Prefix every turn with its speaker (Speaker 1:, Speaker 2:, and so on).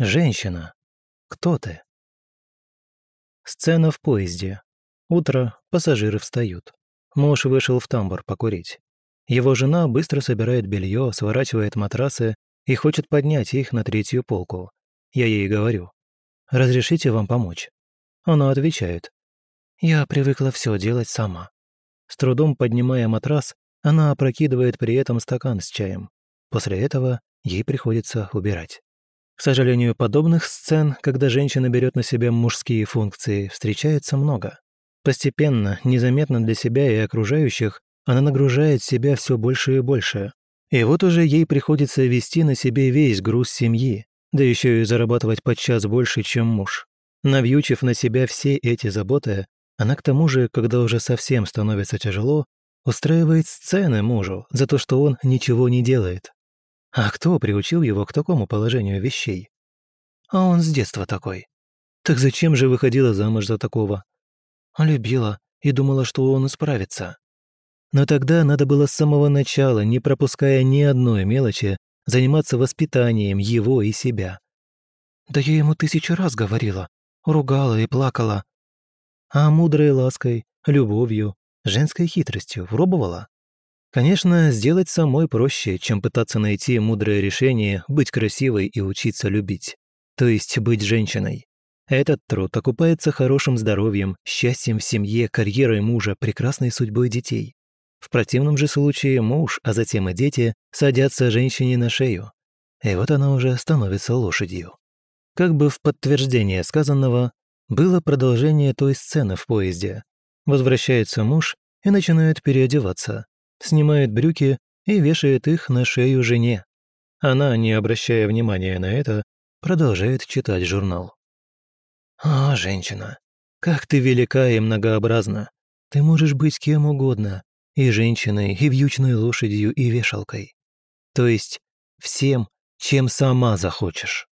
Speaker 1: Женщина. Кто ты? Сцена в поезде. Утро, пассажиры встают. Муж вышел в тамбур покурить. Его жена быстро собирает белье, сворачивает матрасы и хочет поднять их на третью полку. Я ей говорю, «Разрешите вам помочь?» Она отвечает, «Я привыкла все делать сама». С трудом поднимая матрас, она опрокидывает при этом стакан с чаем. После этого ей приходится убирать. К сожалению, подобных сцен, когда женщина берет на себя мужские функции, встречается много. Постепенно, незаметно для себя и окружающих, она нагружает себя все больше и больше. И вот уже ей приходится вести на себе весь груз семьи, да еще и зарабатывать подчас больше, чем муж. Навьючив на себя все эти заботы, она к тому же, когда уже совсем становится тяжело, устраивает сцены мужу за то, что он ничего не делает. А кто приучил его к такому положению вещей? А он с детства такой. Так зачем же выходила замуж за такого? Любила и думала, что он исправится. Но тогда надо было с самого начала, не пропуская ни одной мелочи, заниматься воспитанием его и себя. Да я ему тысячу раз говорила, ругала и плакала. А мудрой лаской, любовью, женской хитростью пробовала? Конечно, сделать самой проще, чем пытаться найти мудрое решение быть красивой и учиться любить. То есть быть женщиной. Этот труд окупается хорошим здоровьем, счастьем в семье, карьерой мужа, прекрасной судьбой детей. В противном же случае муж, а затем и дети, садятся женщине на шею. И вот она уже становится лошадью. Как бы в подтверждение сказанного, было продолжение той сцены в поезде. Возвращается муж и начинает переодеваться, снимает брюки и вешает их на шею жене. Она, не обращая внимания на это, продолжает читать журнал. «О, женщина, как ты велика и многообразна. Ты можешь быть кем угодно, и женщиной, и вьючной лошадью, и вешалкой. То есть всем, чем сама захочешь».